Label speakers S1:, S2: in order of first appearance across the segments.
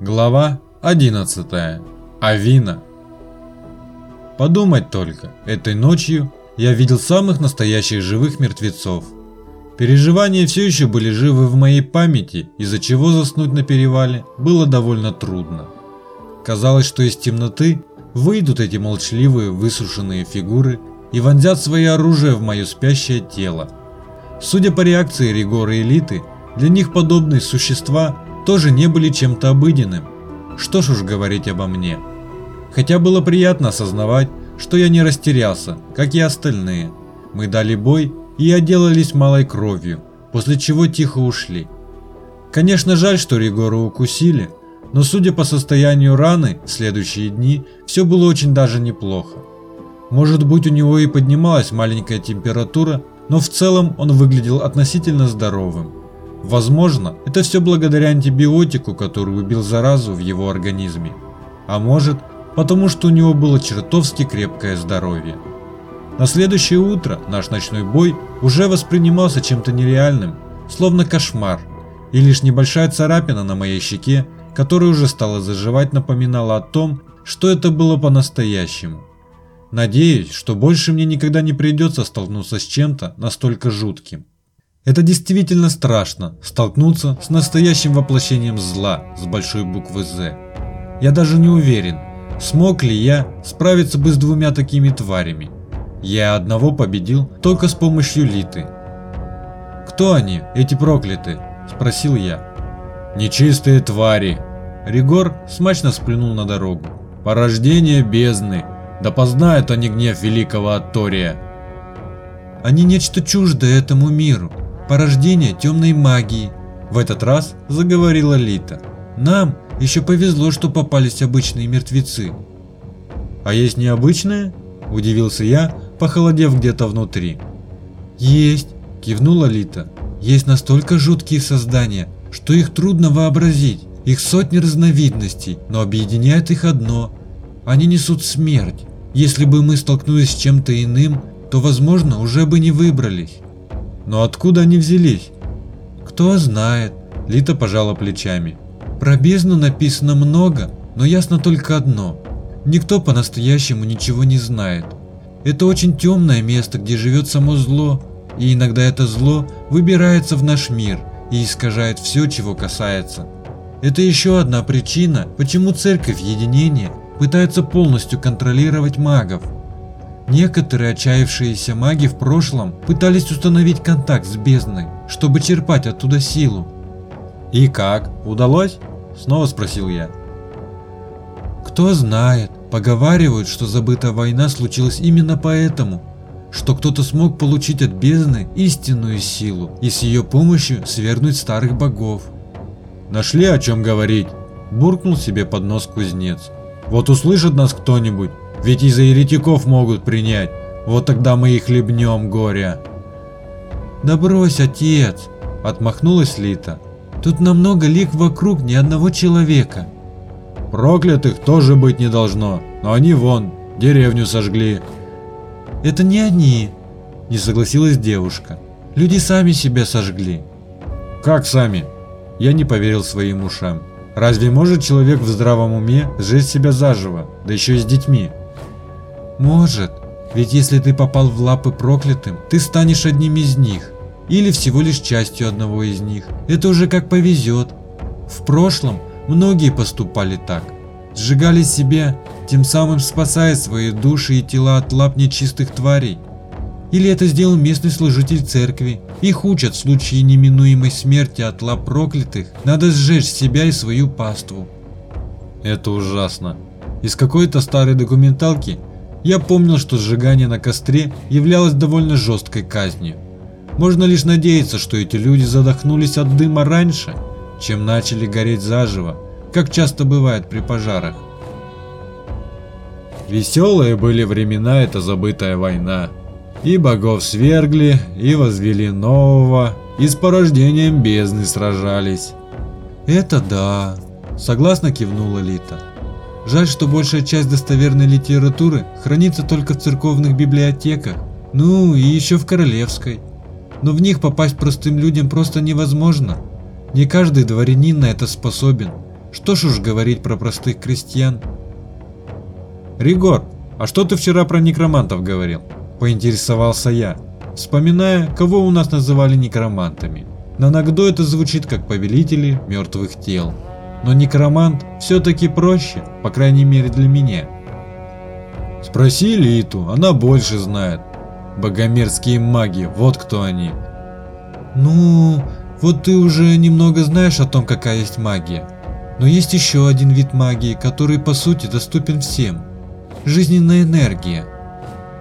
S1: Глава 11. Авина. Подумать только, этой ночью я видел самых настоящих живых мертвецов. Переживания все еще были живы в моей памяти, из-за чего заснуть на перевале было довольно трудно. Казалось, что из темноты выйдут эти молчаливые высушенные фигуры и вонзят свои оружие в мое спящее тело. Судя по реакции Ригора Элиты, для них подобные существа тоже не были чем-то обыденным. Что ж уж говорить обо мне. Хотя было приятно осознавать, что я не растерялся, как и остальные. Мы дали бой и отделались малой кровью, после чего тихо ушли. Конечно, жаль, что Ригору укусили, но судя по состоянию раны, в следующие дни все было очень даже неплохо. Может быть у него и поднималась маленькая температура, но в целом он выглядел относительно здоровым. Возможно, это все благодаря антибиотику, который убил заразу в его организме. А может, потому что у него было чертовски крепкое здоровье. На следующее утро наш ночной бой уже воспринимался чем-то нереальным, словно кошмар, и лишь небольшая царапина на моей щеке, которая уже стала заживать, напоминала о том, что это было по-настоящему. Надеюсь, что больше мне никогда не придется столкнуться с чем-то настолько жутким. Это действительно страшно – столкнуться с настоящим воплощением зла с большой буквы «З». Я даже не уверен, смог ли я справиться бы с двумя такими тварями. Я одного победил только с помощью Литы. «Кто они, эти проклятые?» – спросил я. «Нечистые твари!» Ригор смачно сплюнул на дорогу. «Порождение бездны! Да познают они гнев великого Аттория!»
S2: «Они нечто чуждое этому миру», порождение темной магии. В этот раз заговорила Лита. Нам еще повезло, что попались обычные мертвецы.
S1: А есть необычные? Удивился я, похолодев где-то внутри.
S2: Есть, кивнула Лита. Есть настолько жуткие создания, что их трудно вообразить. Их сотни разновидностей, но объединяет их одно. Они несут смерть. Если бы мы столкнулись с чем-то иным, то, возможно, уже бы не выбрались.
S1: Но откуда они взялись?
S2: Кто знает. Лита пожала плечами. Про бездну написано много, но ясно только одно. Никто по-настоящему ничего не знает. Это очень темное место, где живет само зло, и иногда это зло выбирается в наш мир и искажает все, чего касается. Это еще одна причина, почему Церковь Единения пытается полностью контролировать магов. Некоторые отчаявшиеся маги в прошлом пытались установить контакт с бездной, чтобы черпать оттуда силу.
S1: «И как? Удалось?» – снова спросил я.
S2: «Кто знает, поговаривают, что забытая война случилась именно поэтому, что кто-то смог получить от бездны истинную силу и с ее помощью свергнуть старых богов».
S1: «Нашли о чем говорить?» – буркнул себе под нос кузнец. «Вот услышит нас кто-нибудь, ведь из-за еретиков могут принять. Вот тогда мы их хлебнем горя.
S2: Да брось, отец, отмахнулась Лита. Тут намного лик вокруг ни одного человека.
S1: Проклятых тоже быть не должно, но они вон, деревню сожгли.
S2: Это не они, не согласилась девушка. Люди сами себя сожгли.
S1: Как сами? Я не поверил своим ушам. Разве может человек в здравом уме сжечь себя заживо, да еще и с детьми?
S2: Может, ведь если ты попал в лапы проклятым, ты станешь одним из них. Или всего лишь частью одного из них. Это уже как повезет. В прошлом многие поступали так. Сжигали себя, тем самым спасая свои души и тела от лап нечистых тварей. Или это сделал местный служитель церкви. Их учат в случае неминуемой смерти от лап проклятых, надо сжечь себя и свою паству.
S1: Это ужасно. Из какой-то старой документалки я помнил, что сжигание на костре являлось довольно жесткой казнью. Можно лишь надеяться, что эти люди задохнулись от дыма раньше, чем начали гореть заживо, как часто бывает при пожарах. Веселые были времена эта забытая война. И богов свергли, и возвели нового, и с порождением бездны сражались.
S2: Это да, согласно кивнула Лита. Жаль, что большая часть достоверной литературы хранится только в церковных библиотеках, ну и еще в королевской. Но в них попасть простым людям просто невозможно. Не каждый дворянин на это способен. Что ж уж говорить про простых крестьян.
S1: Ригор, а что ты вчера про некромантов говорил? Поинтересовался я, вспоминая, кого у нас называли некромантами. На Нагдо это звучит как повелители мертвых тел. Но некромант все-таки проще, по крайней мере для меня. Спроси Литу, она больше знает. Богомерзкие маги, вот кто они.
S2: Ну, вот ты уже немного знаешь о том, какая есть магия. Но есть еще один вид магии, который по сути доступен всем. Жизненная энергия.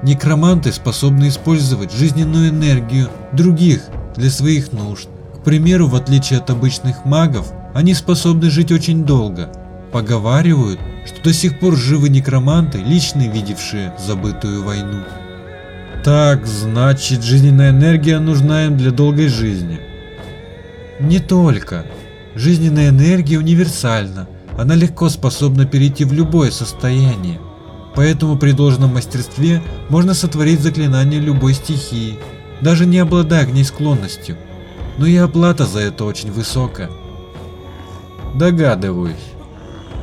S2: Некроманты способны использовать жизненную энергию других для своих нужд. К примеру, в отличие от обычных магов, они способны жить очень долго. Поговаривают, что до сих пор живы некроманты, лично видевшие забытую войну.
S1: Так, значит, жизненная энергия нужна им для долгой жизни.
S2: Не только. Жизненная энергия универсальна. Она легко способна перейти в любое состояние. Поэтому при должном мастерстве можно сотворить заклинание любой стихии, даже не обладая к ней склонностью. Но и оплата за это очень высокая.
S1: Догадываюсь.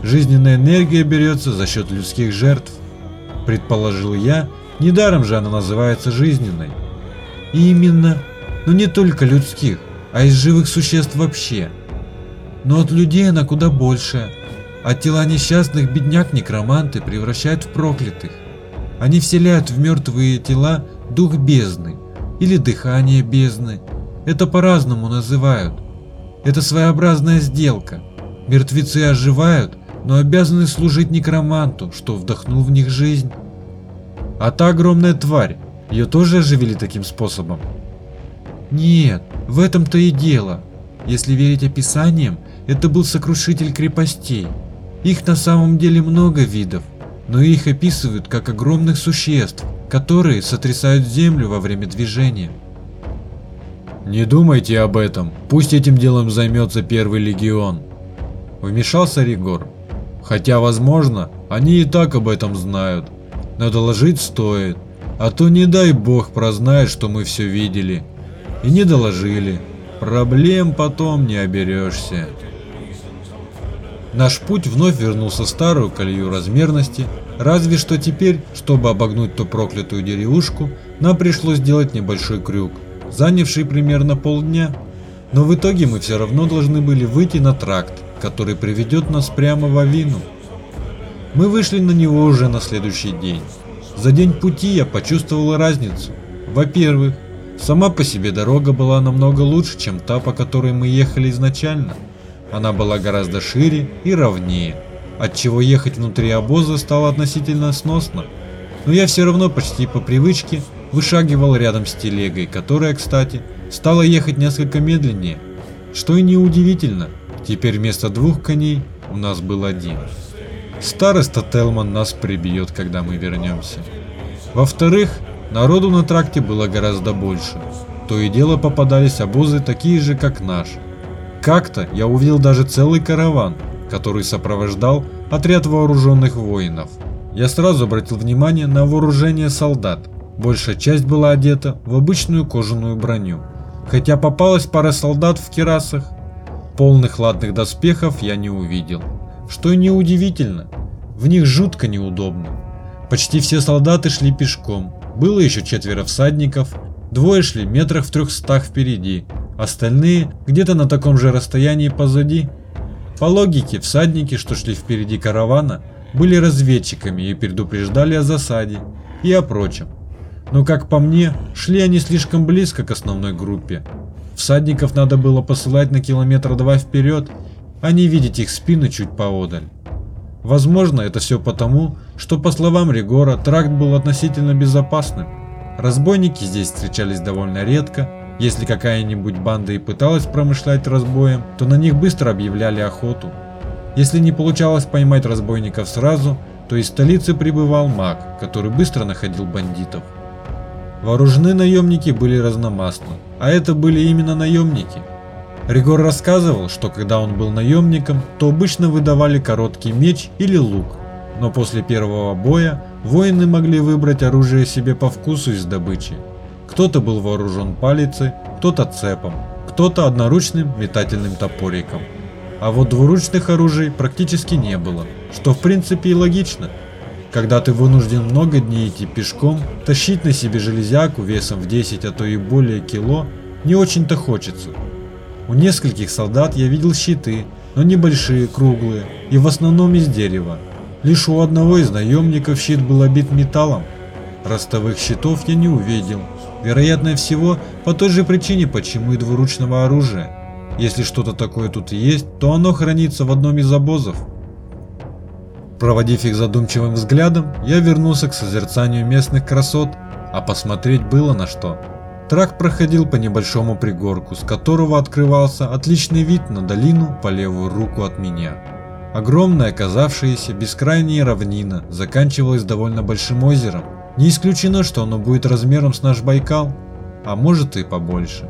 S1: Жизненная энергия берется за счет людских жертв, предположил я, недаром же она называется жизненной.
S2: И именно, но не только людских, а из живых существ вообще. Но от людей она куда больше. А тела несчастных бедняк некроманты превращают в проклятых. Они вселяют в мертвые тела дух бездны или дыхание бездны. Это по-разному называют. Это своеобразная сделка. Мертвецы оживают, но обязаны служить некроманту, что вдохнул в них жизнь.
S1: А та огромная тварь, ее тоже оживили таким способом?
S2: Нет, в этом-то и дело. Если верить описаниям, это был сокрушитель крепостей. Их на самом деле много видов, но их описывают как огромных существ, которые сотрясают землю во время движения.
S1: Не думайте об этом, пусть этим делом займется первый легион. Вмешался Ригор. Хотя, возможно, они и так об этом знают. Но доложить стоит. А то не дай бог прознает, что мы все видели. И не доложили. Проблем потом не оберешься. Наш путь вновь вернулся в старую колею размерности, разве что теперь, чтобы обогнуть ту проклятую деревушку, нам пришлось сделать небольшой крюк, занявший примерно полдня. Но в итоге мы все равно должны были выйти на тракт, который приведет нас прямо в Авину. Мы вышли на него уже на следующий день. За день пути я почувствовал разницу. Во-первых, сама по себе дорога была намного лучше, чем та, по которой мы ехали изначально. Она была гораздо шире и ровнее, отчего ехать внутри обоза стало относительно сносно. Но я все равно почти по привычке вышагивал рядом с телегой, которая, кстати, стала ехать несколько медленнее, что и неудивительно, Теперь вместо двух коней у нас был один. Староста Телман нас прибьет, когда мы вернемся. Во-вторых, народу на тракте было гораздо больше. То и дело попадались обозы такие же, как наш. Как-то я увидел даже целый караван, который сопровождал отряд вооруженных воинов. Я сразу обратил внимание на вооружение солдат. Большая часть была одета в обычную кожаную броню. Хотя попалась пара солдат в керасах Полных ладных доспехов я не увидел. Что и неудивительно, в них жутко неудобно. Почти все солдаты шли пешком, было еще четверо всадников, двое шли метрах в трехстах впереди, остальные где-то на таком же расстоянии позади. По логике, всадники, что шли впереди каравана, были разведчиками и предупреждали о засаде и о прочем. Но как по мне, шли они слишком близко к основной группе, Всадников надо было посылать на километра два вперед, а не видеть их спины чуть поодаль. Возможно, это все потому, что, по словам Ригора, тракт был относительно безопасным. Разбойники здесь встречались довольно редко, если какая-нибудь банда и пыталась промышлять разбоем, то на них быстро объявляли охоту. Если не получалось поймать разбойников сразу, то из столицы прибывал маг, который быстро находил бандитов. Вооружены наемники были разномастно, а это были именно наемники. Ригор рассказывал, что когда он был наемником, то обычно выдавали короткий меч или лук, но после первого боя воины могли выбрать оружие себе по вкусу из добычи. Кто-то был вооружен палицей, кто-то цепом, кто-то одноручным метательным топориком. а вот двуручных оружий практически не было, что в принципе и логично. Когда ты вынужден много дней идти пешком, тащить на себе железяку весом в 10, а то и более кило, не очень-то хочется. У нескольких солдат я видел щиты, но небольшие, круглые, и в основном из дерева. Лишь у одного из наемников щит был обит металлом. Ростовых щитов я не увидел. Вероятно всего, по той же причине, почему и двуручного оружия. Если что-то такое тут и есть, то оно хранится в одном из обозов. Проводив их задумчивым взглядом, я вернулся к созерцанию местных красот, а посмотреть было на что. Тракт проходил по небольшому пригорку, с которого открывался отличный вид на долину по левую руку от меня. Огромная оказавшаяся бескрайняя равнина заканчивалась довольно большим озером. Не исключено, что оно будет размером с наш Байкал, а может и побольше.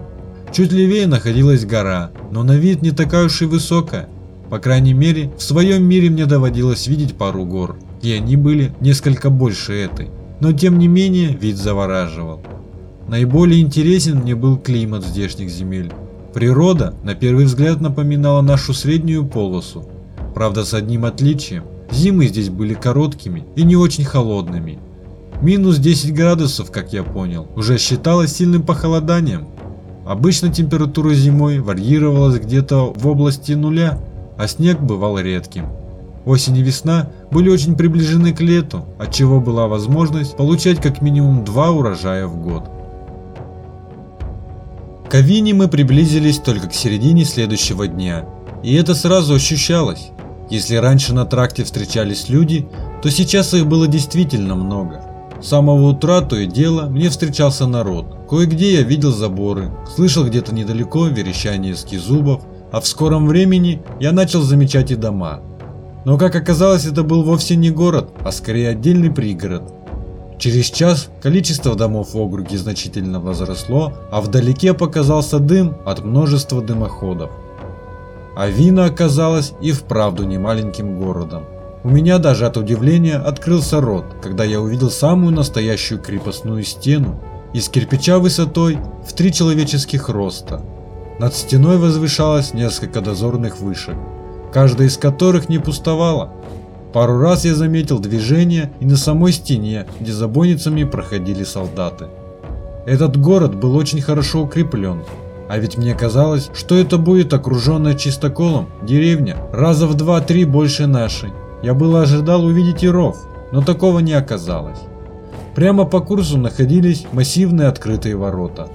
S1: Чуть левее находилась гора, но на вид не такая уж и высокая. По крайней мере, в своем мире мне доводилось видеть пару гор, и они были несколько больше этой. Но тем не менее, вид завораживал. Наиболее интересен мне был климат здешних земель. Природа, на первый взгляд, напоминала нашу среднюю полосу. Правда, с одним отличием. Зимы здесь были короткими и не очень холодными. Минус 10 градусов, как я понял, уже считалось сильным похолоданием. Обычно температура зимой варьировалась где-то в области нуля, а снег бывал редким. Осень и весна были очень приближены к лету, отчего была возможность получать как минимум два урожая в год. К Авине мы приблизились только к середине следующего дня, и это сразу ощущалось. Если раньше на тракте встречались люди, то сейчас их было действительно много. С самого утра то и дело мне встречался народ. Кое-где я видел заборы, слышал где-то недалеко верещание скизубов, а в скором времени я начал замечать и дома. Но как оказалось, это был вовсе не город, а скорее отдельный пригород. Через час количество домов в округе значительно возросло, а вдалеке показался дым от множества дымоходов. А Вина оказалась и вправду не маленьким городом. У меня даже от удивления открылся рот, когда я увидел самую настоящую крепостную стену из кирпича высотой в три человеческих роста. Над стеной возвышалось несколько дозорных вышек, каждая из которых не пустовала. Пару раз я заметил движение и на самой стене, где за бойницами проходили солдаты. Этот город был очень хорошо укреплен, а ведь мне казалось, что это будет окруженная чистоколом деревня раза в два-три больше нашей. Я было ожидал увидеть и ров, но такого не оказалось. Прямо по курсу находились массивные открытые ворота.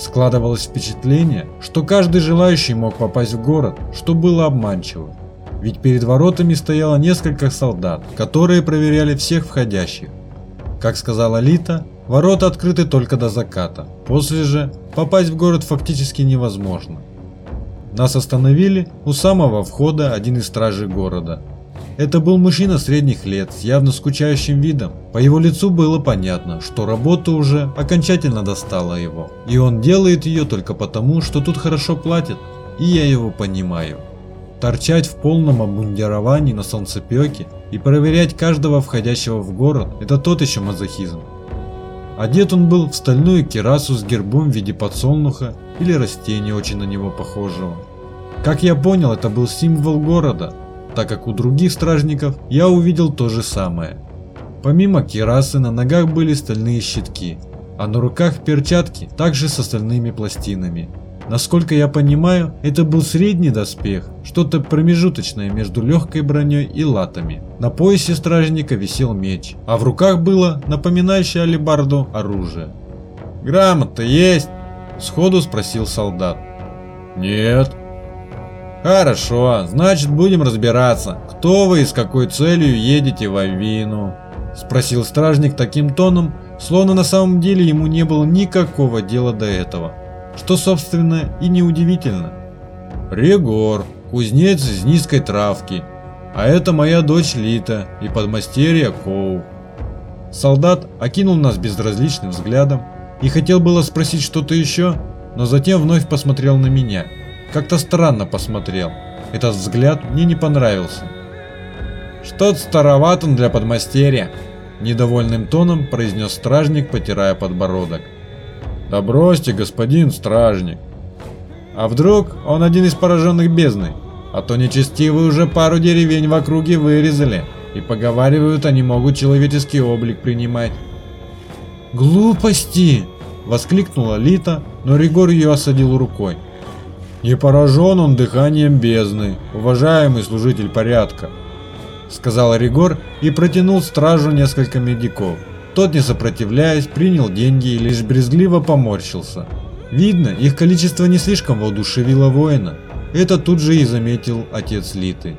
S1: Складывалось впечатление, что каждый желающий мог попасть в город, что было обманчиво. Ведь перед воротами стояло несколько солдат, которые проверяли всех входящих. Как сказала Лита, ворота открыты только до заката, после же попасть в город фактически невозможно. Нас остановили у самого входа один из стражей города, это был мужчина средних лет с явно скучающим видом. По его лицу было понятно, что работа уже окончательно достала его. И он делает ее только потому, что тут хорошо платят. И я его понимаю. Торчать в полном обмундировании на солнцепеке и проверять каждого входящего в город – это тот еще мазохизм. Одет он был в стальную кирасу с гербом в виде подсолнуха или растения очень на него похожего. Как я понял, это был символ города, так как у других стражников я увидел то же самое. Помимо кирасы на ногах были стальные щитки, а на руках перчатки также с остальными пластинами. Насколько я понимаю, это был средний доспех, что-то промежуточное между легкой броней и латами. На поясе стражника висел меч, а в руках было напоминающее алебарду оружие. «Грамота есть?» – сходу спросил солдат.
S2: «Нет»,
S1: Хорошо, значит будем разбираться, кто вы и с какой целью едете в Авину. Спросил стражник таким тоном, словно на самом деле ему не было никакого дела до этого. Что собственно и неудивительно. Регор, кузнец из низкой травки. А это моя дочь Лита и подмастерье Коу. Солдат окинул нас безразличным взглядом и хотел было спросить что-то еще, но затем вновь посмотрел на меня – как-то странно посмотрел. Этот взгляд мне не понравился. «Что-то староват он для подмастерья», – недовольным тоном произнес стражник, потирая подбородок. «Да бросьте, господин стражник. А вдруг он один из пораженных бездной? а то нечестивые уже пару деревень в округе вырезали, и поговаривают, они могут человеческий облик принимать.
S2: «Глупости!» – воскликнула Лита, но Ригор ее осадил рукой.
S1: «Не поражен он дыханием бездны, уважаемый служитель порядка», – сказал Ригор и протянул стражу несколько медиков. Тот, не сопротивляясь, принял деньги и лишь брезгливо поморщился. Видно, их количество не слишком воодушевило воина. Это тут же и заметил отец Литы.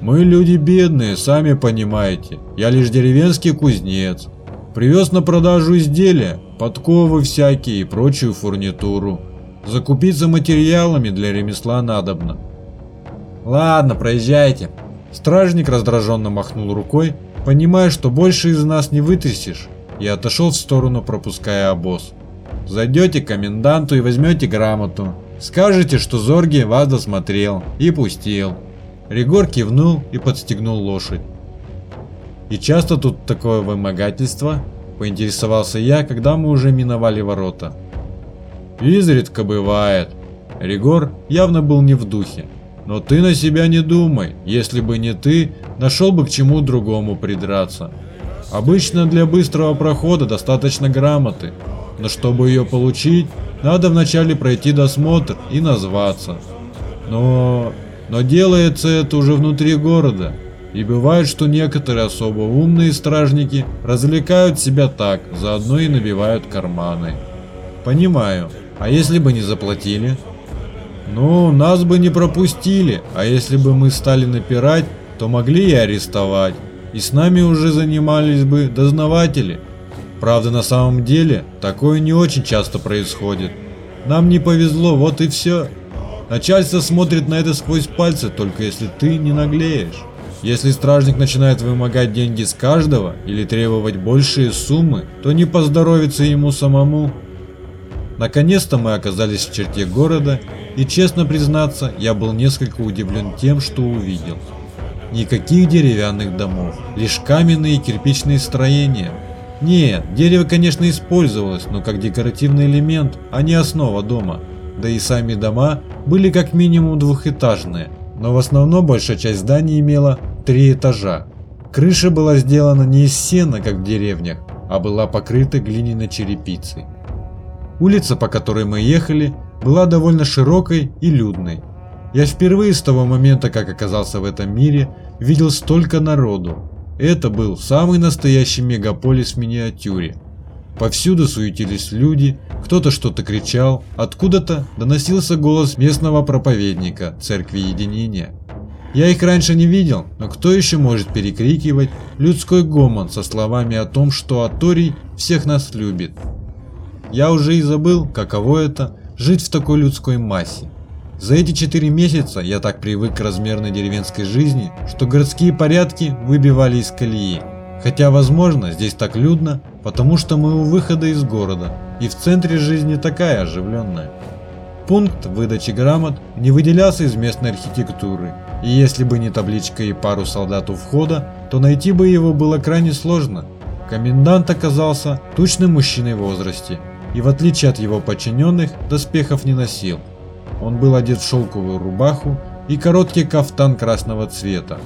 S1: «Мы люди бедные, сами понимаете. Я лишь деревенский кузнец. Привез на продажу изделия, подковы всякие и прочую фурнитуру. Закупиться материалами для ремесла надобно». «Ладно, проезжайте». Стражник раздраженно махнул рукой понимая, что больше из нас не вытащишь, и отошел в сторону, пропуская обоз. Зайдете к коменданту и возьмете грамоту. Скажете, что Зорги вас досмотрел и пустил. Ригор кивнул и подстегнул лошадь. И часто тут такое вымогательство? Поинтересовался я, когда мы уже миновали ворота. Изредка бывает. Ригор явно был не в духе. Но ты на себя не думай, если бы не ты, нашел бы к чему другому придраться. Обычно для быстрого прохода достаточно грамоты, но чтобы ее получить, надо вначале пройти досмотр и назваться. Но... но делается это уже внутри города, и бывает, что некоторые особо умные стражники развлекают себя так, заодно и набивают карманы. Понимаю, а если бы не заплатили? Ну, нас бы не пропустили, а если бы мы стали напирать, то могли и арестовать. И с нами уже занимались бы дознаватели. Правда, на самом деле, такое не очень часто происходит. Нам не повезло, вот и все. Начальство смотрит на это сквозь пальцы, только если ты не наглеешь. Если стражник начинает вымогать деньги с каждого или требовать большие суммы, то не поздоровится ему самому. Наконец-то мы оказались в черте города, и честно признаться, я был несколько удивлен тем, что увидел. Никаких деревянных домов, лишь каменные и кирпичные строения. Нет, дерево, конечно, использовалось, но как декоративный элемент, а не основа дома. Да и сами дома были как минимум двухэтажные, но в основном большая часть зданий имела три этажа. Крыша была сделана не из сена, как в деревнях, а была покрыта глиняной черепицей. Улица, по которой мы ехали, была довольно широкой и людной. Я впервые с того момента, как оказался в этом мире, видел столько народу. Это был самый настоящий мегаполис в миниатюре. Повсюду суетились люди, кто-то что-то кричал, откуда-то доносился голос местного проповедника Церкви Единения. Я их раньше не видел, но кто еще может перекрикивать людской гомон со словами о том, что Аторий всех нас любит? Я уже и забыл, каково это жить в такой людской массе. За эти четыре месяца я так привык к размерной деревенской жизни, что городские порядки выбивали из колеи. Хотя, возможно, здесь так людно, потому что мы у выхода из города, и в центре жизни такая оживленная. Пункт выдачи грамот не выделялся из местной архитектуры, и если бы не табличка и пару солдат у входа, то найти бы его было крайне сложно. Комендант оказался тучным мужчиной в возрасте, и в отличие от его подчиненных, доспехов не носил. Он был одет в шелковую рубаху и короткий кафтан красного цвета.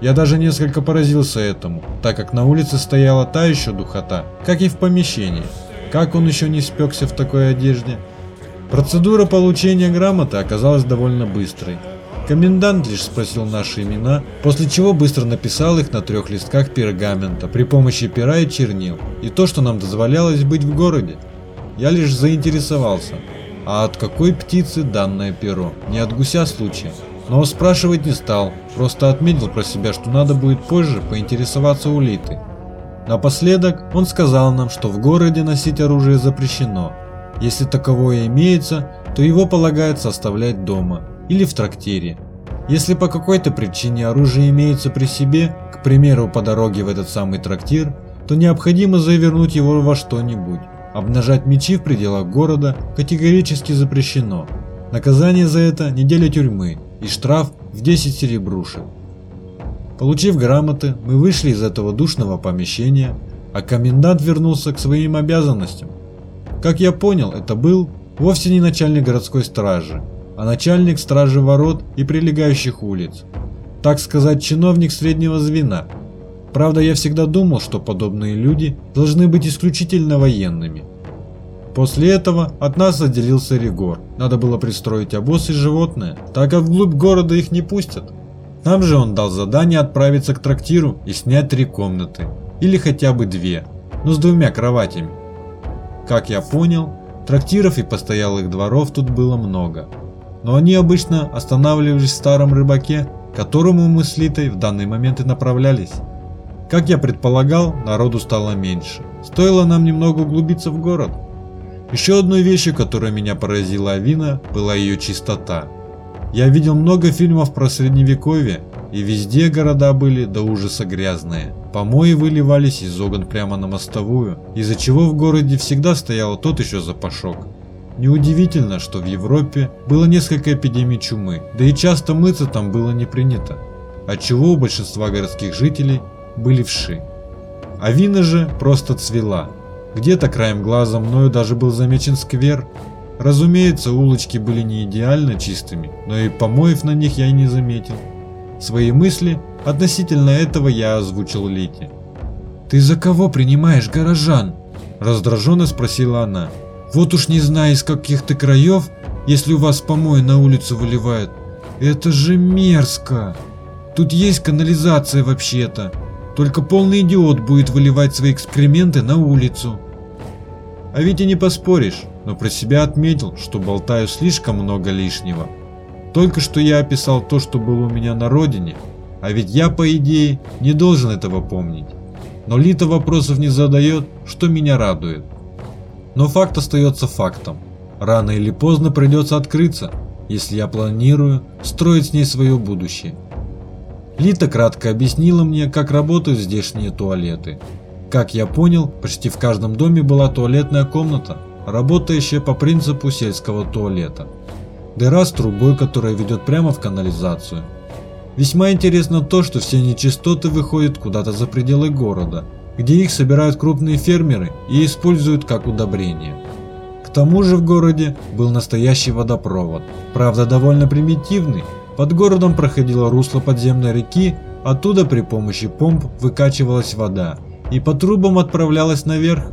S1: Я даже несколько поразился этому, так как на улице стояла та еще духота, как и в помещении. Как он еще не спекся в такой одежде? Процедура получения грамоты оказалась довольно быстрой. Комендант лишь спросил наши имена, после чего быстро написал их на трех листках пергамента при помощи пера и чернил, и то, что нам дозволялось быть в городе. Я лишь заинтересовался, а от какой птицы данное перо, не от гуся случая. Но спрашивать не стал, просто отметил про себя, что надо будет позже поинтересоваться у Литы. Напоследок он сказал нам, что в городе носить оружие запрещено. Если таковое имеется, то его полагается оставлять дома или в трактире. Если по какой-то причине оружие имеется при себе, к примеру по дороге в этот самый трактир, то необходимо завернуть его во что-нибудь. Обнажать мечи в пределах города категорически запрещено. Наказание за это – неделя тюрьмы и штраф в 10 серебрушек. Получив грамоты, мы вышли из этого душного помещения, а комендант вернулся к своим обязанностям. Как я понял, это был вовсе не начальник городской стражи. а начальник стражи ворот и прилегающих улиц. Так сказать, чиновник среднего звена. Правда, я всегда думал, что подобные люди должны быть исключительно военными. После этого от нас отделился Ригор. Надо было пристроить обоз и животное, так как вглубь города их не пустят. Нам же он дал задание отправиться к трактиру и снять три комнаты. Или хотя бы две, но с двумя кроватями. Как я понял, трактиров и постоялых дворов тут было много. Но они обычно останавливались в старом рыбаке, к которому мы с Литой в данный момент и направлялись. Как я предполагал, народу стало меньше. Стоило нам немного углубиться в город. Еще одной вещью, которая меня поразила Авина, была ее чистота. Я видел много фильмов про средневековье, и везде города были до ужаса грязные. Помои выливались из окон прямо на мостовую, из-за чего в городе всегда стоял тот еще запашок. Неудивительно, что в Европе было несколько эпидемий чумы, да и часто мыться там было не принято, отчего у большинства городских жителей были вши. А вина же просто цвела. Где-то краем глаза мною даже был замечен сквер. Разумеется, улочки были не идеально чистыми, но и помоев на них я и не заметил. Свои мысли относительно этого я озвучил Лите. «Ты за кого принимаешь горожан?» – раздраженно спросила она. «Вот уж не знаю из каких ты краев, если у вас помои на улицу выливают. Это же мерзко! Тут есть канализация вообще-то. Только полный идиот будет выливать свои экскременты на улицу». А ведь и не поспоришь, но про себя отметил, что болтаю слишком много лишнего. Только что я описал то, что было у меня на родине, а ведь я, по идее, не должен этого помнить. Но Лита вопросов не задает, что меня радует. Но факт остается фактом. Рано или поздно придется открыться, если я планирую строить с ней свое будущее. Лита кратко объяснила мне, как работают здешние туалеты. Как я понял, почти в каждом доме была туалетная комната, работающая по принципу сельского туалета дыра с трубой, которая ведет прямо в канализацию. Весьма интересно то, что все нечистоты выходят куда-то за пределы города, где их собирают крупные фермеры и используют как удобрение. К тому же в городе был настоящий водопровод, правда довольно примитивный. Под городом проходило русло подземной реки, оттуда при помощи помп выкачивалась вода и по трубам отправлялась наверх.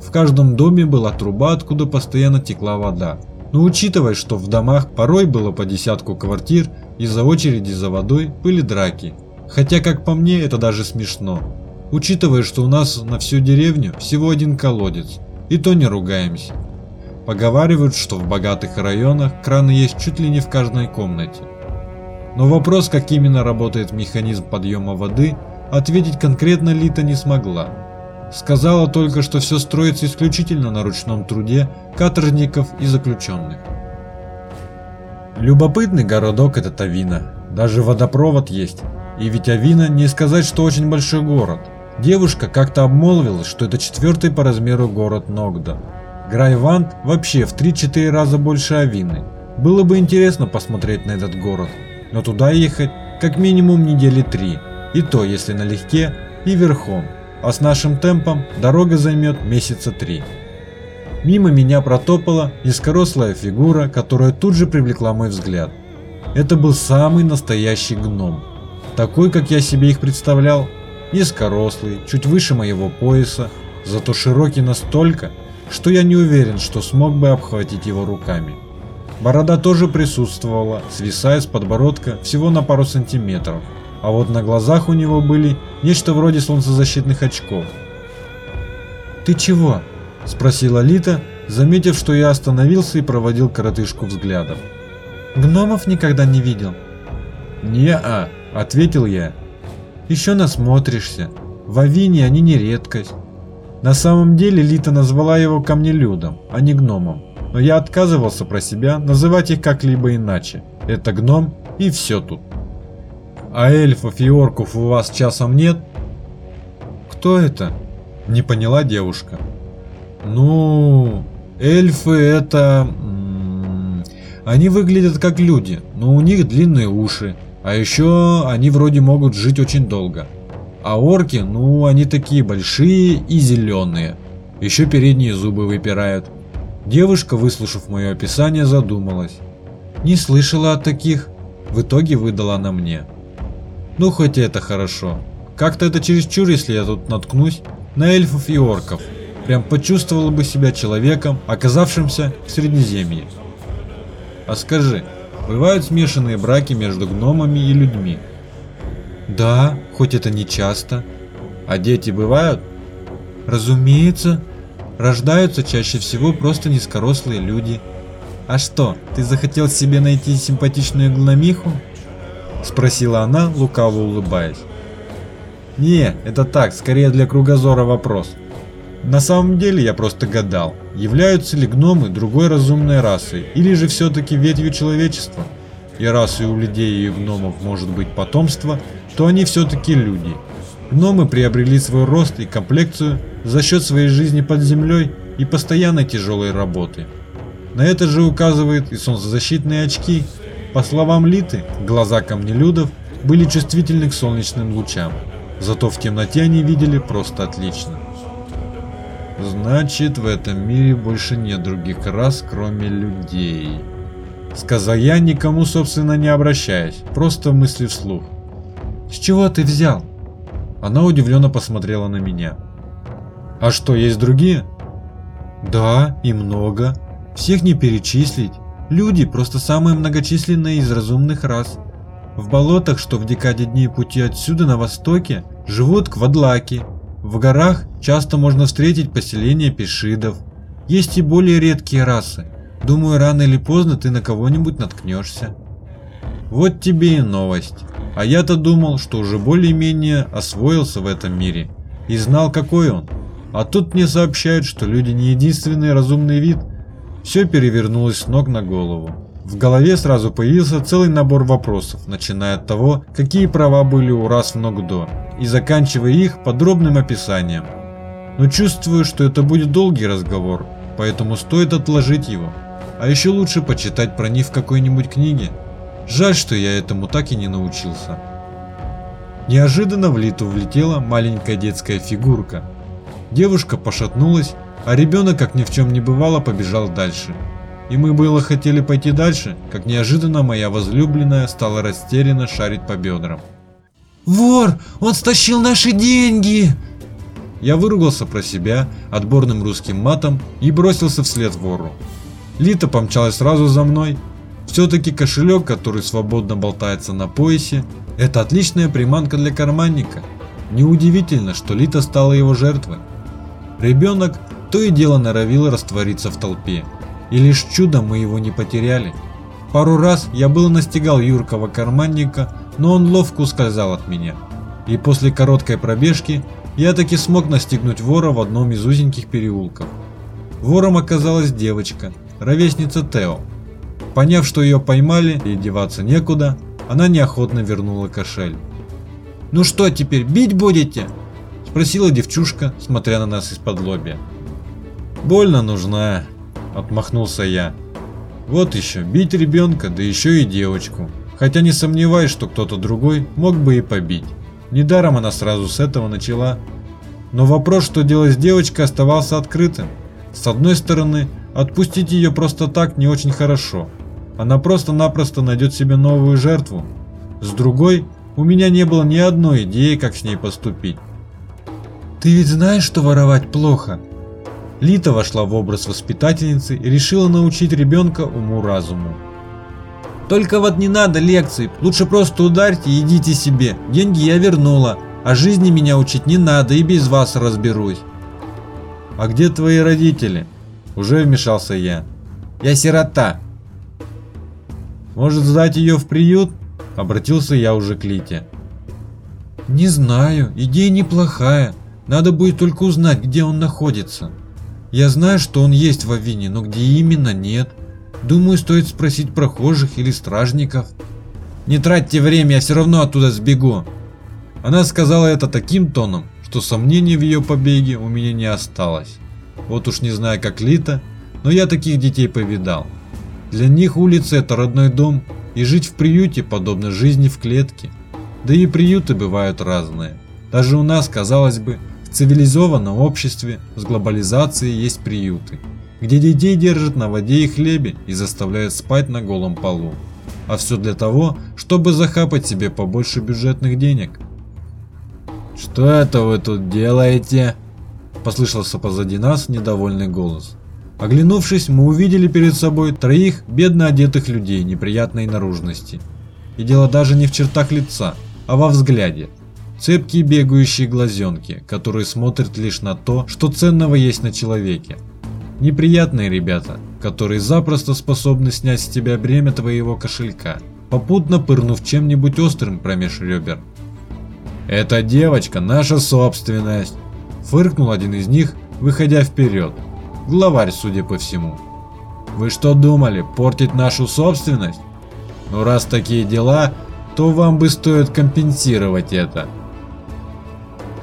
S1: В каждом доме была труба, откуда постоянно текла вода. Но учитывая, что в домах порой было по десятку квартир, из-за очереди за водой были драки. Хотя, как по мне, это даже смешно. Учитывая, что у нас на всю деревню всего один колодец, и то не ругаемся. Поговаривают, что в богатых районах краны есть чуть ли не в каждой комнате. Но вопрос, как именно работает механизм подъема воды, ответить конкретно Лита не смогла. Сказала только, что все строится исключительно на ручном труде каторжников и заключенных. Любопытный городок этот Авина. Даже водопровод есть. И ведь Авина не сказать, что очень большой город. Девушка как-то обмолвилась, что это четвертый по размеру город Ногда. Грайвант вообще в 3-4 раза больше Авины. Было бы интересно посмотреть на этот город, но туда ехать как минимум недели три, и то если налегке и верхом а с нашим темпом дорога займет месяца три. Мимо меня протопала низкорослая фигура, которая тут же привлекла мой взгляд. Это был самый настоящий гном. Такой, как я себе их представлял. Низкорослый, чуть выше моего пояса, зато широкий настолько, что я не уверен, что смог бы обхватить его руками. Борода тоже присутствовала, свисая с подбородка всего на пару сантиметров, а вот на глазах у него были нечто вроде солнцезащитных очков. «Ты чего?» – спросила Лита, заметив, что я остановился и проводил коротышку взглядом. «Гномов никогда не видел?» «Не-а», – ответил я. «Еще насмотришься. В Авине они не редкость». На самом деле Лита назвала его камнелюдом, а не гномом, но я отказывался про себя называть их как-либо иначе. Это гном и все тут. А эльфов и орков у вас часом нет? Кто это? Не поняла девушка. Ну, эльфы это... Они выглядят как люди, но у них длинные уши. А еще они вроде могут жить очень долго. А орки, ну, они такие большие и зеленые. Еще передние зубы выпирают. Девушка, выслушав мое описание, задумалась.
S2: Не слышала о таких. В итоге выдала она мне. Ну хоть это хорошо. Как-то это чересчур, если я тут наткнусь на эльфов и орков. Прям почувствовал бы себя человеком, оказавшимся в Среднеземье. А скажи, бывают смешанные браки между гномами и людьми? Да, хоть это не часто. А дети бывают? Разумеется. Рождаются чаще всего просто низкорослые люди. А что, ты захотел себе найти симпатичную гномиху? Спросила она, лукаво улыбаясь. Не, это так, скорее для кругозора вопрос. На самом деле я просто гадал, являются ли гномы другой разумной расой, или же все-таки ветвью человечества. И раз и у людей и у гномов может быть потомство, то они все-таки люди. Гномы приобрели свой рост и комплекцию за счет своей жизни под землей и постоянной тяжелой работы. На это же указывают и солнцезащитные очки. По словам Литы, глаза камнелюдов были чувствительны к солнечным лучам. Зато в темноте они видели просто отлично. Значит, в этом мире больше нет других рас, кроме людей. Сказал я, никому, собственно, не обращаясь, просто мысли вслух. С чего ты взял? Она удивленно посмотрела на меня. А что, есть другие? Да, и много. Всех не перечислить. Люди просто самые многочисленные из разумных рас. В болотах, что в декаде дней пути отсюда на востоке, живут квадлаки. В горах часто можно встретить поселения пешидов. Есть и более редкие расы. Думаю, рано или поздно ты на кого-нибудь наткнешься. Вот тебе и новость. А я-то думал, что уже более-менее освоился в этом мире и знал, какой он. А тут мне сообщают, что люди не единственный разумный вид. Все перевернулось с ног на голову. В голове сразу появился целый набор вопросов, начиная от того, какие права были у рас много до, и заканчивая их подробным описанием. Но чувствую, что это будет долгий разговор, поэтому стоит отложить его. А еще лучше почитать про них в какой-нибудь книге. Жаль, что я этому так и не научился. Неожиданно в Литу влетела маленькая детская фигурка. Девушка пошатнулась, а ребенок, как ни в чем не бывало, побежал дальше. И мы было хотели пойти дальше, как неожиданно моя возлюбленная стала растерянно шарить по бедрам. «Вор! Он стащил наши деньги!» Я выругался про себя отборным русским матом и бросился вслед вору. Лита помчалась сразу за мной. Все-таки кошелек, который свободно болтается на поясе, это отличная приманка для карманника. Неудивительно, что Лита стала его жертвой. Ребенок то и дело норовил раствориться в толпе, и лишь чудом мы его не потеряли. Пару раз я было настигал юркого карманника, но он ловко ускользал от меня. И после короткой пробежки я таки смог настигнуть вора в одном из узеньких переулков. Вором оказалась девочка, ровесница Тео. Поняв, что ее поймали и деваться некуда, она неохотно вернула кошель. «Ну что теперь, бить будете?» – спросила девчушка, смотря на нас из-под лобья. «Больно нужна», – отмахнулся я. «Вот еще, бить ребенка, да еще и девочку. Хотя не сомневаюсь, что кто-то другой мог бы и побить. Недаром она сразу с этого начала. Но вопрос, что делать с девочкой, оставался открытым. С одной стороны, отпустить ее просто так не очень хорошо. Она просто-напросто найдет себе новую жертву. С другой, у меня не было ни одной идеи, как с ней поступить. «Ты ведь знаешь, что воровать плохо?» Лита вошла в образ воспитательницы и решила научить ребенка уму-разуму. Только вот не надо лекций, лучше просто ударьте и идите себе. Деньги я вернула, а жизни меня учить не надо и без вас разберусь. А где твои родители? Уже вмешался я. Я сирота. Может сдать ее в приют? Обратился я уже к Лите. Не знаю, идея неплохая. Надо будет только узнать, где он находится. Я знаю, что он есть в Авине, но где именно нет. Думаю, стоит спросить прохожих или стражников. Не тратьте время, я все равно оттуда сбегу. Она сказала это таким тоном, что сомнений в ее побеге у меня не осталось. Вот уж не знаю как Лита, но я таких детей повидал. Для них улица это родной дом, и жить в приюте подобно жизни в клетке. Да и приюты бывают разные. Даже у нас, казалось бы, в цивилизованном обществе с глобализацией есть приюты.
S1: где детей держат на воде и хлебе и заставляют спать на голом полу. А все для того, чтобы захапать себе побольше бюджетных денег. «Что это вы тут делаете?» Послышался позади нас недовольный голос. Оглянувшись, мы увидели перед собой троих бедно одетых людей неприятной наружности. И дело даже не в чертах лица, а во взгляде. Цепкие бегающие глазенки, которые смотрят лишь на то, что ценного есть на человеке. Неприятные ребята, которые запросто способны снять с тебя бремя твоего кошелька, попутно пырнув чем-нибудь острым промеж ребер. «Эта девочка наша собственность!» Фыркнул один из них, выходя вперед. Главарь, судя по всему. «Вы что думали, портить нашу собственность? Ну раз такие дела, то вам бы стоит компенсировать это».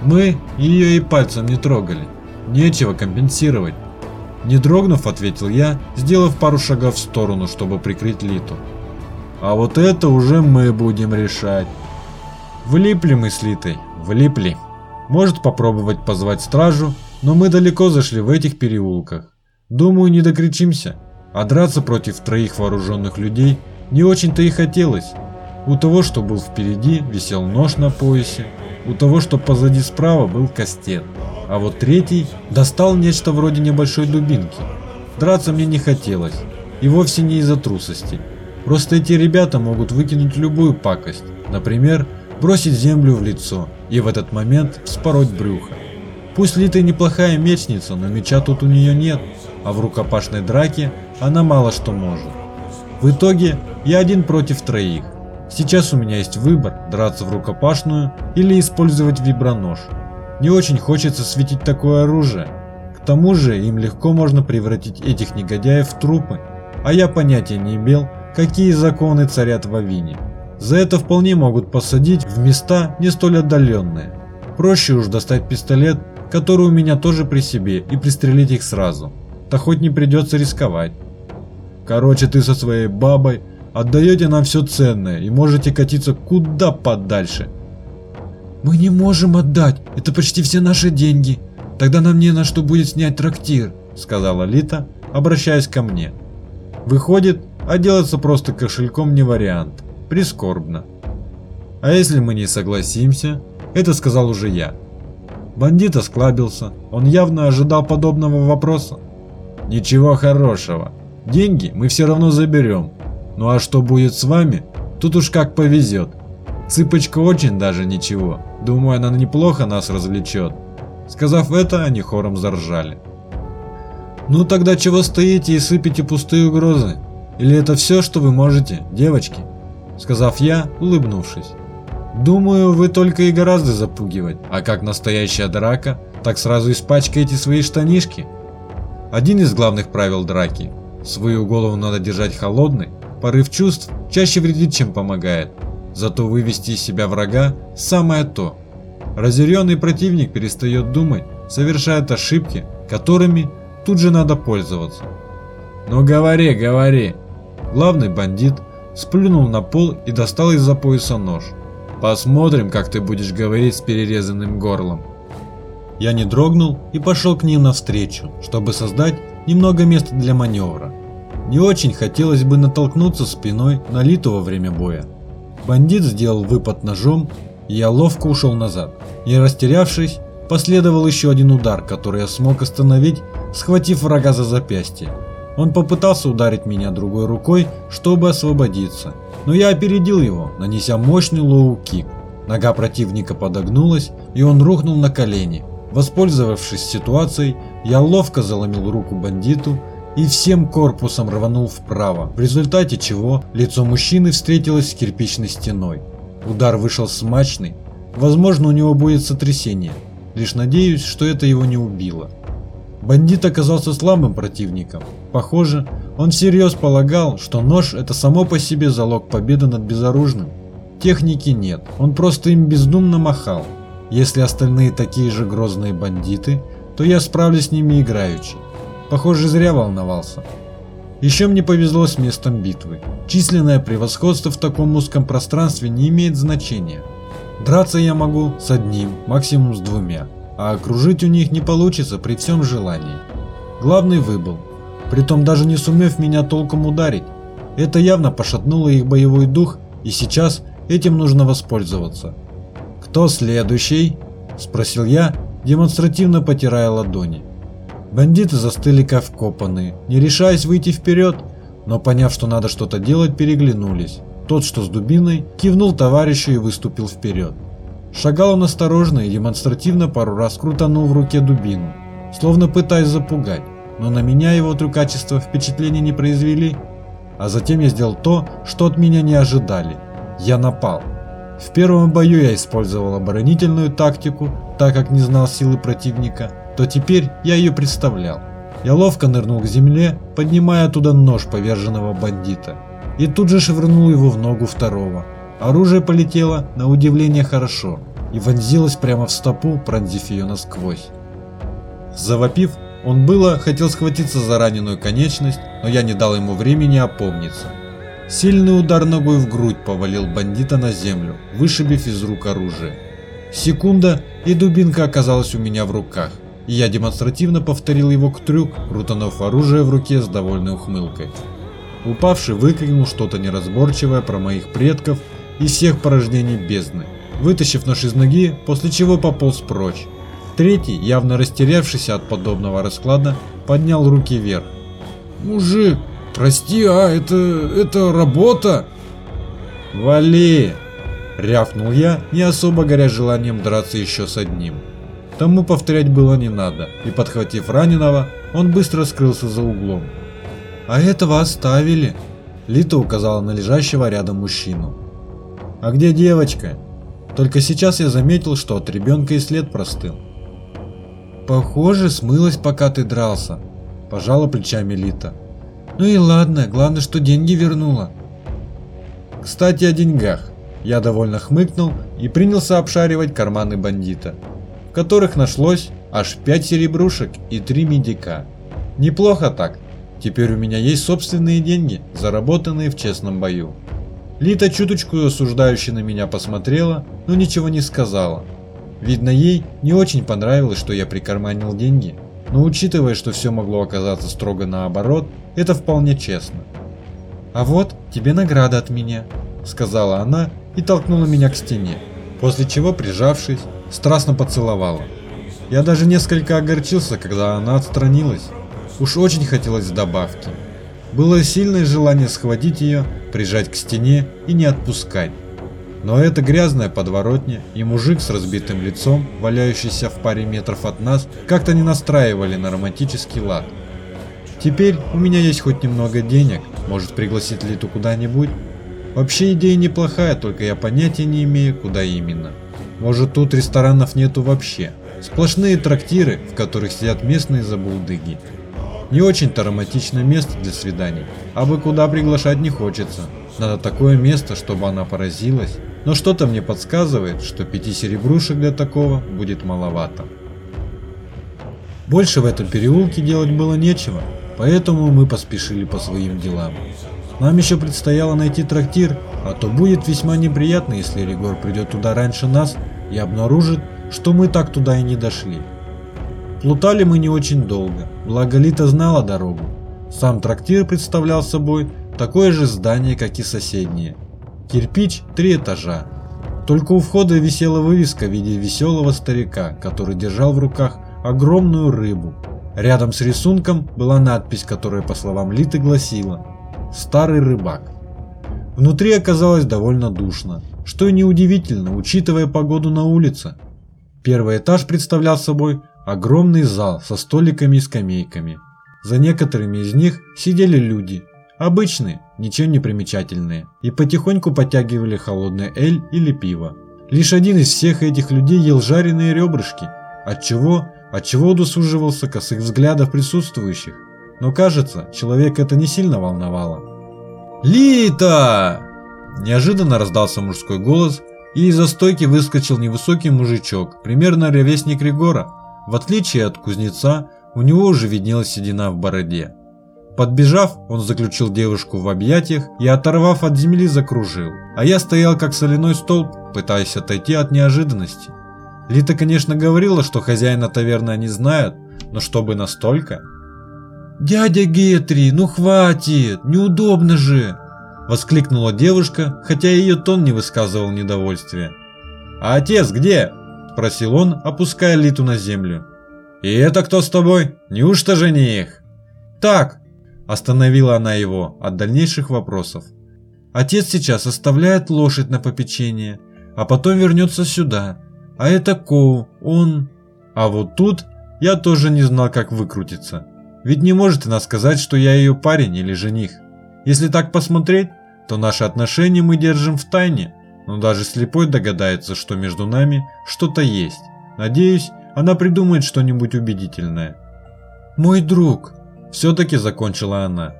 S1: Мы ее и пальцем не трогали. Нечего компенсировать. Не дрогнув, ответил я, сделав пару шагов в сторону, чтобы прикрыть Литу. А вот это уже мы будем решать. Влипли мы с Литой, влипли. Может попробовать позвать стражу, но мы далеко зашли в этих переулках. Думаю, не докричимся. А драться против троих вооруженных людей не очень-то и хотелось. У того, что был впереди, висел нож на поясе, у того, что позади справа, был кастет. А вот третий достал нечто вроде небольшой дубинки. Драться мне не хотелось. И вовсе не из-за трусости. Просто эти ребята могут выкинуть любую пакость. Например, бросить землю в лицо и в этот момент вспороть брюхо. Пусть Лита неплохая мечница, но меча тут у нее нет, а в рукопашной драке она мало что может. В итоге я один против троих. Сейчас у меня есть выбор, драться в рукопашную или использовать вибронож. Не очень хочется светить такое оружие. К тому же им легко можно превратить этих негодяев в трупы, а я понятия не имел, какие законы царят в Авине. За это вполне могут посадить в места не столь отдаленные. Проще уж достать пистолет, который у меня тоже при себе, и пристрелить их сразу. То хоть не придется рисковать. Короче, ты со своей бабой Отдаете нам все ценное и можете катиться куда подальше.
S2: Мы не можем отдать, это почти все наши деньги. Тогда нам не на что будет снять трактир, сказала Лита, обращаясь ко мне. Выходит, отделаться просто кошельком не вариант. Прискорбно. А если мы не согласимся? Это сказал уже я. Бандит осклабился, он явно ожидал подобного вопроса. Ничего хорошего. Деньги мы все равно заберем, ну а что будет с вами, тут уж как повезет. Цыпочка очень даже ничего. Думаю, она неплохо нас развлечет. Сказав это, они хором заржали. Ну тогда чего стоите и сыпите пустые угрозы? Или это все, что вы можете, девочки? Сказав я, улыбнувшись. Думаю, вы только и гораздо запугивать, а как настоящая драка, так сразу испачкаете свои штанишки. Один из главных правил драки – свою голову надо держать холодной, Порыв чувств чаще вредит, чем помогает. Зато вывести из себя врага – самое то. Разъяренный противник перестает думать, совершает ошибки, которыми тут же надо пользоваться. «Ну говори, говори!» Главный бандит сплюнул на пол и достал из-за пояса нож. «Посмотрим, как ты будешь говорить с перерезанным горлом». Я не дрогнул и пошел к ним навстречу, чтобы создать немного места для маневра. Не очень хотелось бы натолкнуться спиной на Литу во время боя. Бандит сделал выпад ножом, и я ловко ушел назад. И растерявшись, последовал еще один удар, который я смог остановить, схватив врага за запястье. Он попытался ударить меня другой рукой, чтобы освободиться, но я опередил его, нанеся мощный лоу-кик. Нога противника подогнулась, и он рухнул на колени. Воспользовавшись ситуацией, я ловко заломил руку бандиту и всем корпусом рванул вправо, в результате чего лицо мужчины встретилось с кирпичной стеной. Удар вышел смачный, возможно у него будет сотрясение, лишь надеюсь, что это его не убило. Бандит оказался слабым противником. Похоже, он всерьез полагал, что нож это само по себе залог победы над безоружным. Техники нет, он просто им бездумно махал. Если остальные такие же грозные бандиты, то я справлюсь с ними играючи. Похоже, зря волновался. Еще мне повезло с местом битвы. Численное превосходство в таком узком пространстве не имеет значения. Драться я могу с одним, максимум с двумя, а окружить у них не получится при всем желании. Главный выбыл.
S1: Притом даже не сумев меня толком ударить. Это явно пошатнуло их боевой дух, и сейчас этим нужно воспользоваться. «Кто следующий?» – спросил я, демонстративно потирая ладони. Бандиты застыли как вкопанные, не решаясь выйти вперед, но поняв, что надо что-то делать, переглянулись. Тот, что с дубиной, кивнул товарищу и выступил вперед. Шагал он осторожно и демонстративно пару раз крутанул в руке дубину, словно пытаясь запугать, но на меня его трюкачества впечатления не произвели. А затем я сделал то, что от меня не ожидали. Я напал. В первом бою я использовал оборонительную тактику, так как не знал силы противника, то теперь я ее представлял. Я ловко нырнул к земле, поднимая оттуда нож поверженного бандита, и тут же швырнул его в ногу второго. Оружие полетело, на удивление, хорошо, и вонзилось прямо в стопу, пронзив ее насквозь. Завопив, он было хотел схватиться за раненую конечность, но я не дал ему времени опомниться. Сильный удар ногой в грудь повалил бандита на землю, вышибив из рук оружие. Секунда, и дубинка оказалась у меня в руках, и я демонстративно повторил его к трюк, крутанув оружие в руке с довольной ухмылкой. Упавший выкрикнул что-то неразборчивое про моих предков и всех порождений бездны, вытащив нож из ноги, после чего пополз прочь. Третий, явно растерявшийся от подобного расклада, поднял руки вверх.
S2: «Мужик, прости, а это... это работа?»
S1: «Вали!» – рявкнул я, не особо горя желанием драться еще с одним. Тому повторять было не надо, и подхватив раненого, он быстро скрылся за углом. «А этого оставили!» – Лита указала на лежащего рядом мужчину. «А где девочка?» Только сейчас я заметил, что от ребенка и след простыл. «Похоже, смылась, пока ты дрался», – пожала плечами Лита. «Ну и ладно, главное, что деньги вернула». Кстати, о деньгах. Я довольно хмыкнул и принялся обшаривать карманы бандита, в которых нашлось аж 5 серебрушек и 3 медика. Неплохо так. Теперь у меня есть собственные деньги, заработанные в честном бою. Лита чуточку осуждающе на меня посмотрела, но ничего не сказала. Видно, ей не очень понравилось, что я прикарманил деньги, но учитывая, что все могло оказаться строго наоборот, это вполне честно. «А вот тебе награда от меня», — сказала она и толкнула меня к стене, после чего, прижавшись, страстно поцеловала. Я даже несколько огорчился, когда она отстранилась. Уж очень хотелось добавки. Было сильное желание схватить ее, прижать к стене и не отпускать. Но эта грязная подворотня и мужик с разбитым лицом, валяющийся в паре метров от нас, как-то не настраивали на романтический лад. Теперь у меня есть хоть немного денег, может пригласить Литу куда-нибудь? Вообще идея неплохая, только я понятия не имею, куда именно. Может тут ресторанов нету вообще. Сплошные трактиры, в которых сидят местные забулдыги. Не очень-то романтичное место для свиданий, а бы куда приглашать не хочется. Надо такое место, чтобы она поразилась. Но что-то мне подсказывает, что пяти серебрушек для такого будет маловато. Больше в этом переулке делать было нечего, поэтому мы поспешили по своим делам. Нам еще предстояло найти трактир, а то будет весьма неприятно, если Ригор придет туда раньше нас и обнаружит, что мы так туда и не дошли. Плутали мы не очень долго, благо Лита знала дорогу. Сам трактир представлял собой такое же здание, как и соседние. Кирпич три этажа. Только у входа висела вывеска в виде веселого старика, который держал в руках огромную рыбу. Рядом с рисунком была надпись, которая, по словам Литы, гласила «Старый рыбак». Внутри оказалось довольно душно, что и неудивительно, учитывая погоду на улице. Первый этаж представлял собой огромный зал со столиками и скамейками. За некоторыми из них сидели люди, обычные, ничем не примечательные, и потихоньку подтягивали холодное эль или пиво. Лишь один из всех этих людей ел жареные ребрышки, отчего, отчего удосуживался косых взглядов присутствующих. Но кажется, человек это не сильно волновало. «Лита!» Неожиданно раздался мужской голос, и из-за стойки выскочил невысокий мужичок, примерно ровесник Регора. В отличие от кузнеца, у него уже виднелась седина в бороде. Подбежав, он заключил девушку в объятиях и, оторвав от земли, закружил. А я стоял как соляной столб, пытаясь отойти от неожиданности. Лита, конечно, говорила, что хозяина таверны они знают, но чтобы настолько...
S2: «Дядя Гетри, ну хватит, неудобно же!» Воскликнула девушка, хотя ее тон не высказывал недовольствия.
S1: «А отец где?» – спросил он, опуская Литу на землю. «И это кто с тобой? Неужто жених?»
S2: «Так», – остановила она его от дальнейших вопросов. «Отец сейчас оставляет лошадь на попечение, а потом вернется сюда. А это Коу, он...» А вот тут я тоже не знал, как выкрутиться. Ведь не может она сказать, что я ее парень или жених. Если так посмотреть, то наши отношения мы держим в тайне, но даже слепой догадается, что между нами что-то есть. Надеюсь, она придумает что-нибудь убедительное. «Мой друг», – все-таки закончила она.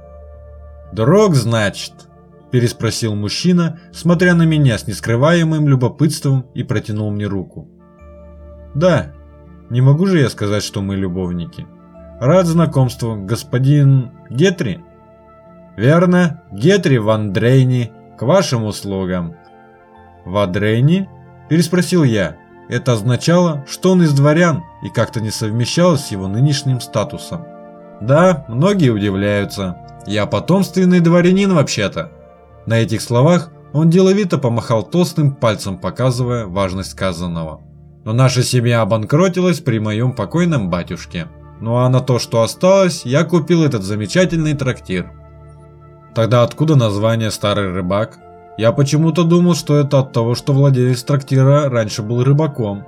S1: «Друг, значит?» – переспросил мужчина, смотря на меня с нескрываемым любопытством и протянул мне руку. «Да, не могу же я сказать, что мы любовники. Рад знакомству, господин Гетри?» «Верно, Гетри Ван Дрейни, к вашим услугам».
S2: «Вадрейни?» – переспросил я. Это означало, что он из дворян и как-то не совмещалось с его нынешним статусом.
S1: «Да, многие удивляются. Я потомственный дворянин вообще-то».
S2: На этих словах он деловито помахал толстым пальцем, показывая важность сказанного.
S1: «Но наша семья обанкротилась при моем покойном батюшке. Ну а на то, что осталось, я купил этот замечательный трактир. Тогда откуда название «Старый рыбак»? Я почему-то думал, что это от того, что владелец трактира раньше был рыбаком.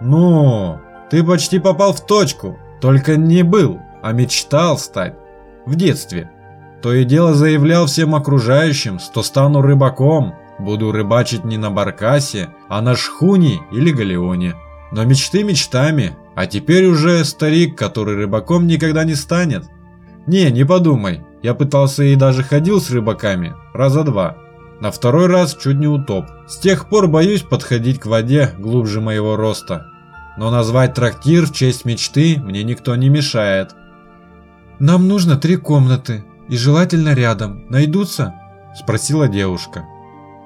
S1: Ну, ты почти попал в точку, только не был, а мечтал стать. В детстве. То и дело заявлял всем окружающим, что стану рыбаком, буду рыбачить не на баркасе, а на шхуне или галеоне. Но мечты мечтами, а теперь уже старик, который рыбаком никогда не станет. Не, не подумай, я пытался и даже ходил с рыбаками, раза два. На второй раз чуть не утоп. С тех пор боюсь подходить к воде глубже моего роста. Но назвать трактир в честь мечты мне никто не мешает.
S2: «Нам нужно три комнаты, и желательно рядом. Найдутся?» – спросила девушка.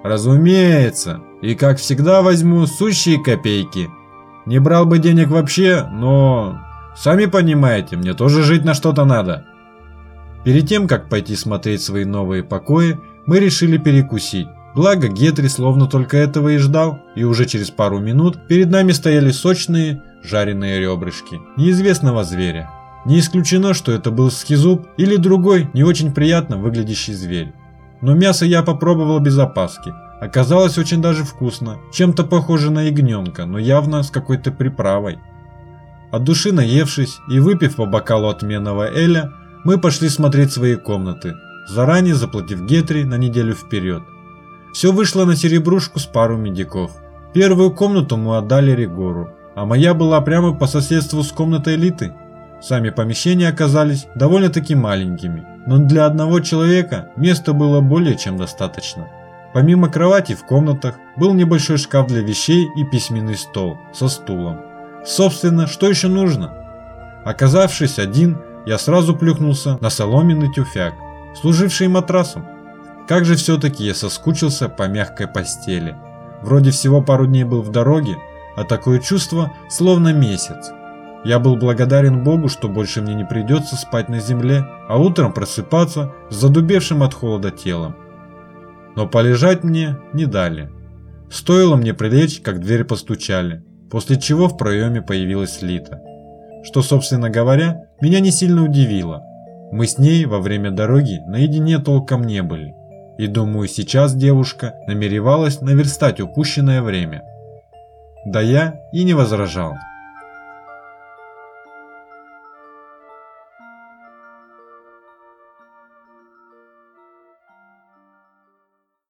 S1: «Разумеется, и как всегда возьму сущие копейки. Не брал бы денег вообще, но... Сами понимаете, мне тоже жить на что-то надо».
S2: Перед тем, как пойти смотреть свои новые покои, мы решили перекусить. Благо Гетри словно только этого и ждал, и уже через пару минут перед нами стояли сочные жареные ребрышки неизвестного зверя. Не исключено, что это был схизуб или другой не очень приятно выглядящий зверь. Но мясо я попробовал без опаски. Оказалось очень даже вкусно, чем-то похоже на ягненка, но явно с какой-то приправой. От души наевшись и выпив по бокалу отменного эля, мы пошли смотреть свои комнаты, заранее заплатив Гетри на неделю вперед. Все вышло на серебрушку с пару медиков. Первую комнату мы отдали Регору, а моя была прямо по соседству с комнатой Элиты. Сами помещения оказались довольно-таки маленькими, но для одного человека места было более чем достаточно. Помимо кровати в комнатах был небольшой шкаф для вещей и письменный стол со стулом. Собственно, что еще нужно? Оказавшись один, я сразу плюхнулся на соломенный тюфяк, служивший матрасом. Как же все-таки я соскучился по мягкой постели. Вроде всего пару дней был в дороге, а такое чувство словно месяц. Я был благодарен Богу, что больше мне не придется спать на земле, а утром просыпаться с задубевшим от холода телом. Но полежать мне не дали. Стоило мне прилечь, как дверь постучали, после чего в проеме появилась Лита что, собственно говоря, меня не сильно удивило. Мы с ней во время дороги наедине толком не были. И думаю, сейчас девушка намеревалась наверстать упущенное время. Да я и не возражал.